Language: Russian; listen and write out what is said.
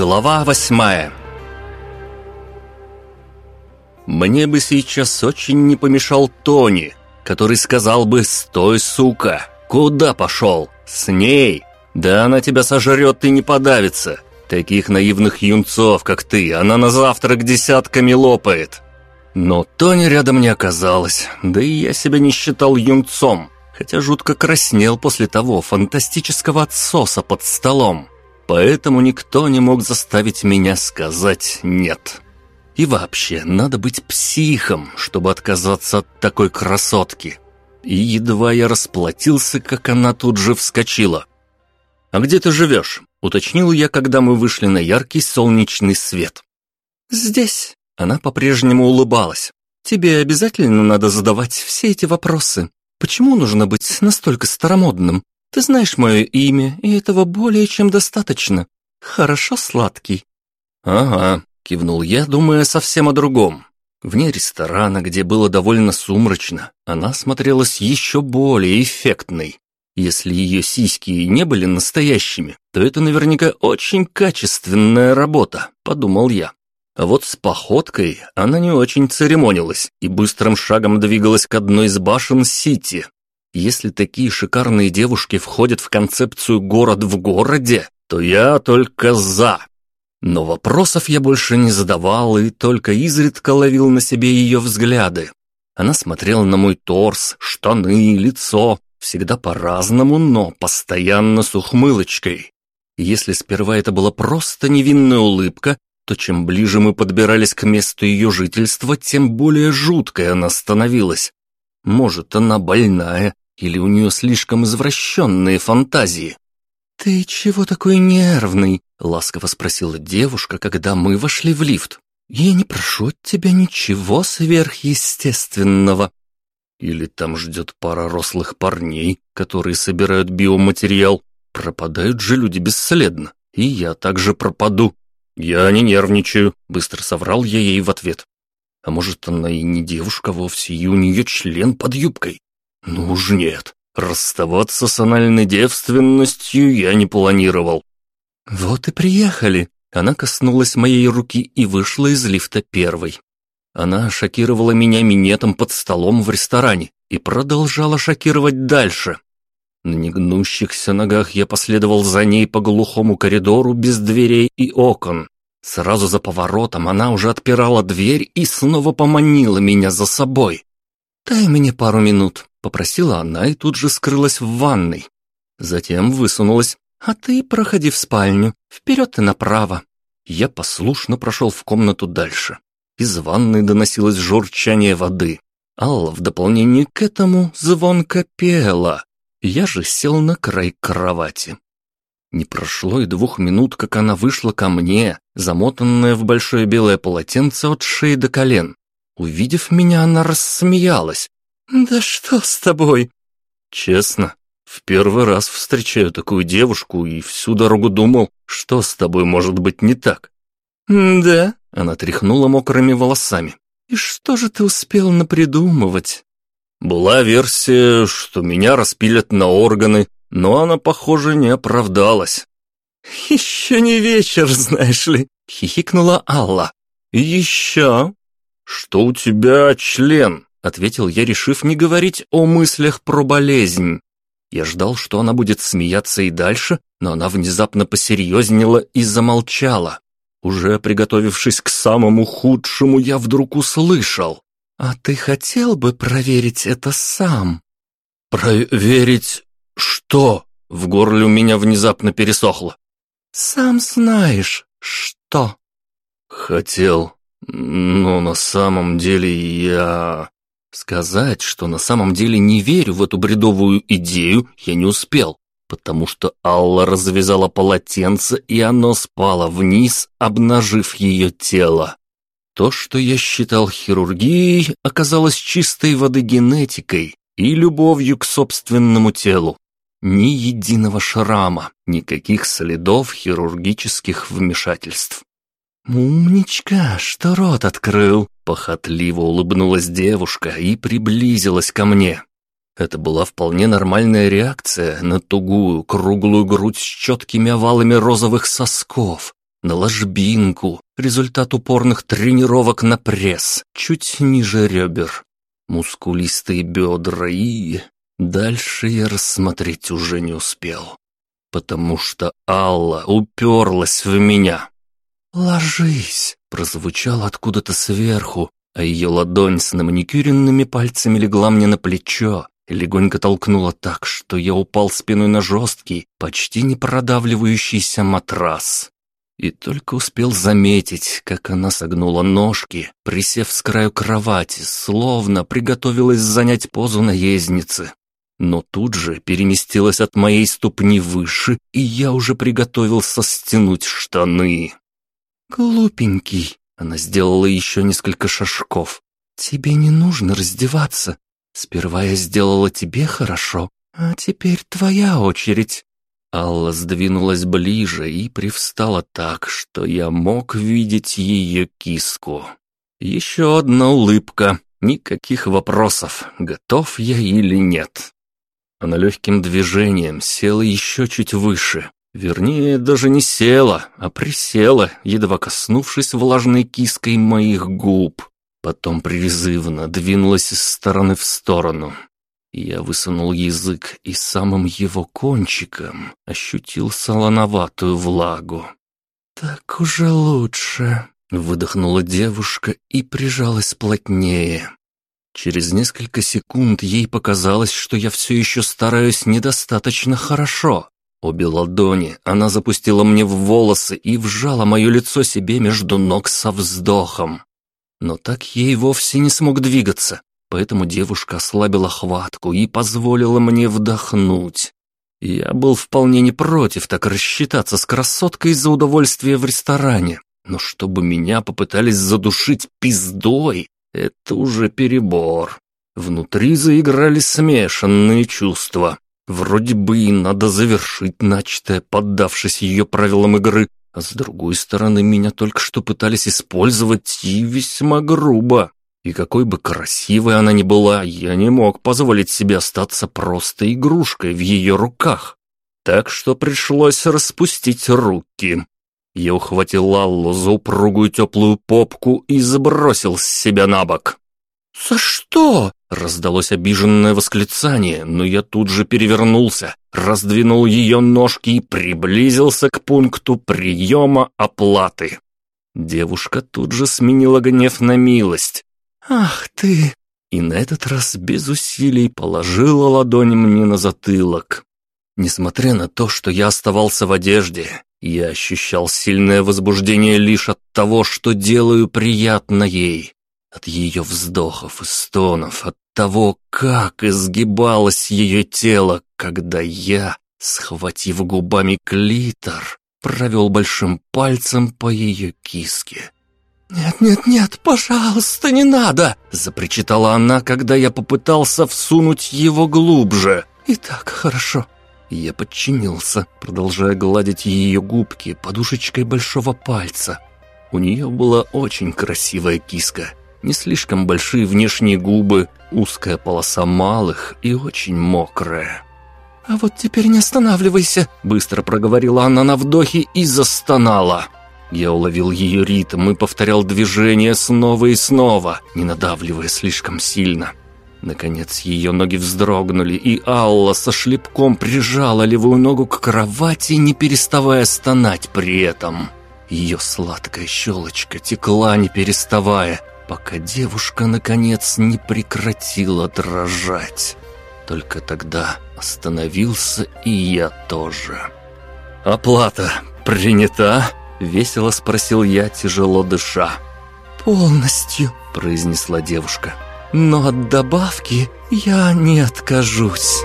Глава восьмая Мне бы сейчас очень не помешал Тони, который сказал бы «Стой, сука! Куда пошел? С ней! Да она тебя сожрет и не подавится! Таких наивных юнцов, как ты, она на завтрак десятками лопает!» Но Тони рядом не оказалось, да и я себя не считал юнцом, хотя жутко краснел после того фантастического отсоса под столом. Поэтому никто не мог заставить меня сказать «нет». И вообще, надо быть психом, чтобы отказаться от такой красотки. И едва я расплатился, как она тут же вскочила. «А где ты живешь?» — уточнил я, когда мы вышли на яркий солнечный свет. «Здесь», — она по-прежнему улыбалась. «Тебе обязательно надо задавать все эти вопросы. Почему нужно быть настолько старомодным? Ты знаешь мое имя, и этого более чем достаточно. Хорошо, сладкий?» «Ага», — кивнул я, думая совсем о другом. Вне ресторана, где было довольно сумрачно, она смотрелась еще более эффектной. Если ее сиськи и не были настоящими, то это наверняка очень качественная работа, подумал я. А вот с походкой она не очень церемонилась и быстрым шагом двигалась к одной из башен Сити, если такие шикарные девушки входят в концепцию «город в городе», то я только за. Но вопросов я больше не задавал и только изредка ловил на себе ее взгляды. Она смотрела на мой торс, штаны, лицо, всегда по-разному, но постоянно с ухмылочкой. Если сперва это была просто невинная улыбка, то чем ближе мы подбирались к месту ее жительства, тем более жуткой она становилась. Может, она больная, или у нее слишком извращенные фантазии? «Ты чего такой нервный?» — ласково спросила девушка, когда мы вошли в лифт. «Я не прошу от тебя ничего сверхъестественного». Или там ждет пара рослых парней, которые собирают биоматериал. Пропадают же люди бесследно, и я также пропаду. Я не нервничаю, быстро соврал я ей в ответ. А может, она и не девушка вовсе, и у нее член под юбкой? Ну уж нет, расставаться с анальной девственностью я не планировал. Вот и приехали. Она коснулась моей руки и вышла из лифта первой. Она шокировала меня минетом под столом в ресторане и продолжала шокировать дальше. На негнущихся ногах я последовал за ней по глухому коридору без дверей и окон. Сразу за поворотом она уже отпирала дверь и снова поманила меня за собой. «Дай мне пару минут», — попросила она и тут же скрылась в ванной. Затем высунулась. «А ты проходи в спальню, вперед и направо». Я послушно прошел в комнату дальше. Из ванной доносилось журчание воды. Алла в дополнение к этому звонко пела. Я же сел на край кровати. Не прошло и двух минут, как она вышла ко мне, замотанная в большое белое полотенце от шеи до колен. Увидев меня, она рассмеялась. «Да что с тобой?» «Честно, в первый раз встречаю такую девушку и всю дорогу думал, что с тобой может быть не так». «Да?» — она тряхнула мокрыми волосами. «И что же ты успел напридумывать?» «Была версия, что меня распилят на органы, но она, похоже, не оправдалась». «Еще не вечер, знаешь ли», — хихикнула Алла. «Еще?» «Что у тебя член?» — ответил я, решив не говорить о мыслях про болезнь. Я ждал, что она будет смеяться и дальше, но она внезапно посерьезнела и замолчала. Уже приготовившись к самому худшему, я вдруг услышал. «А ты хотел бы проверить это сам?» «Проверить что?» В горле у меня внезапно пересохло. «Сам знаешь, что?» «Хотел», но на самом деле я... Сказать, что на самом деле не верю в эту бредовую идею, я не успел, потому что Алла развязала полотенце, и оно спало вниз, обнажив ее тело. То, что я считал хирургией, оказалось чистой воды генетикой и любовью к собственному телу. Ни единого шрама, никаких следов хирургических вмешательств. «Умничка, что рот открыл!» Похотливо улыбнулась девушка и приблизилась ко мне. Это была вполне нормальная реакция на тугую, круглую грудь с четкими овалами розовых сосков. на ложбинку, результат упорных тренировок на пресс, чуть ниже ребер. Мускулистые бедра и... Дальше я рассмотреть уже не успел, потому что Алла уперлась в меня. «Ложись!» — прозвучало откуда-то сверху, а ее ладонь с наманикюренными пальцами легла мне на плечо и легонько толкнула так, что я упал спиной на жесткий, почти не продавливающийся матрас. И только успел заметить, как она согнула ножки, присев с краю кровати, словно приготовилась занять позу наездницы но тут же переместилась от моей ступни выше, и я уже приготовился стянуть штаны. «Глупенький!» — она сделала еще несколько шажков. «Тебе не нужно раздеваться. Сперва я сделала тебе хорошо, а теперь твоя очередь». Алла сдвинулась ближе и привстала так, что я мог видеть ее киску. Еще одна улыбка, никаких вопросов, готов я или нет. Она легким движением села еще чуть выше. Вернее, даже не села, а присела, едва коснувшись влажной киской моих губ. Потом призывно двинулась из стороны в сторону. Я высунул язык и самым его кончиком ощутил солоноватую влагу. «Так уже лучше», — выдохнула девушка и прижалась плотнее. Через несколько секунд ей показалось, что я все еще стараюсь недостаточно хорошо. Обе ладони она запустила мне в волосы и вжала мое лицо себе между ног со вздохом. Но так ей вовсе не смог двигаться, поэтому девушка ослабила хватку и позволила мне вдохнуть. Я был вполне не против так рассчитаться с красоткой за удовольствие в ресторане, но чтобы меня попытались задушить пиздой, это уже перебор. Внутри заиграли смешанные чувства. Вроде бы и надо завершить начатое, поддавшись ее правилам игры, а с другой стороны меня только что пытались использовать и весьма грубо. И какой бы красивой она ни была, я не мог позволить себе остаться просто игрушкой в ее руках. Так что пришлось распустить руки. Я ухватил Аллу за упругую теплую попку и забросил с себя на бок. «За что?» — раздалось обиженное восклицание, но я тут же перевернулся, раздвинул ее ножки и приблизился к пункту приема оплаты. Девушка тут же сменила гнев на милость. «Ах ты!» И на этот раз без усилий положила ладонь мне на затылок. Несмотря на то, что я оставался в одежде, я ощущал сильное возбуждение лишь от того, что делаю приятно ей. От ее вздохов и стонов, от того, как изгибалось ее тело, когда я, схватив губами клитор, провел большим пальцем по ее киске. «Нет, нет, нет, пожалуйста, не надо!» — запричитала она, когда я попытался всунуть его глубже. «И так хорошо, я подчинился, продолжая гладить ее губки подушечкой большого пальца. У нее была очень красивая киска, не слишком большие внешние губы, узкая полоса малых и очень мокрая. «А вот теперь не останавливайся», — быстро проговорила она на вдохе и застонала. Я уловил ее ритм и повторял движение снова и снова, не надавливая слишком сильно. Наконец ее ноги вздрогнули, и Алла со шлепком прижала левую ногу к кровати, не переставая стонать при этом. Ее сладкая щелочка текла, не переставая, пока девушка, наконец, не прекратила дрожать. Только тогда остановился и я тоже. «Оплата принята?» — весело спросил я, тяжело дыша. «Полностью», — произнесла девушка но от добавки я не откажусь.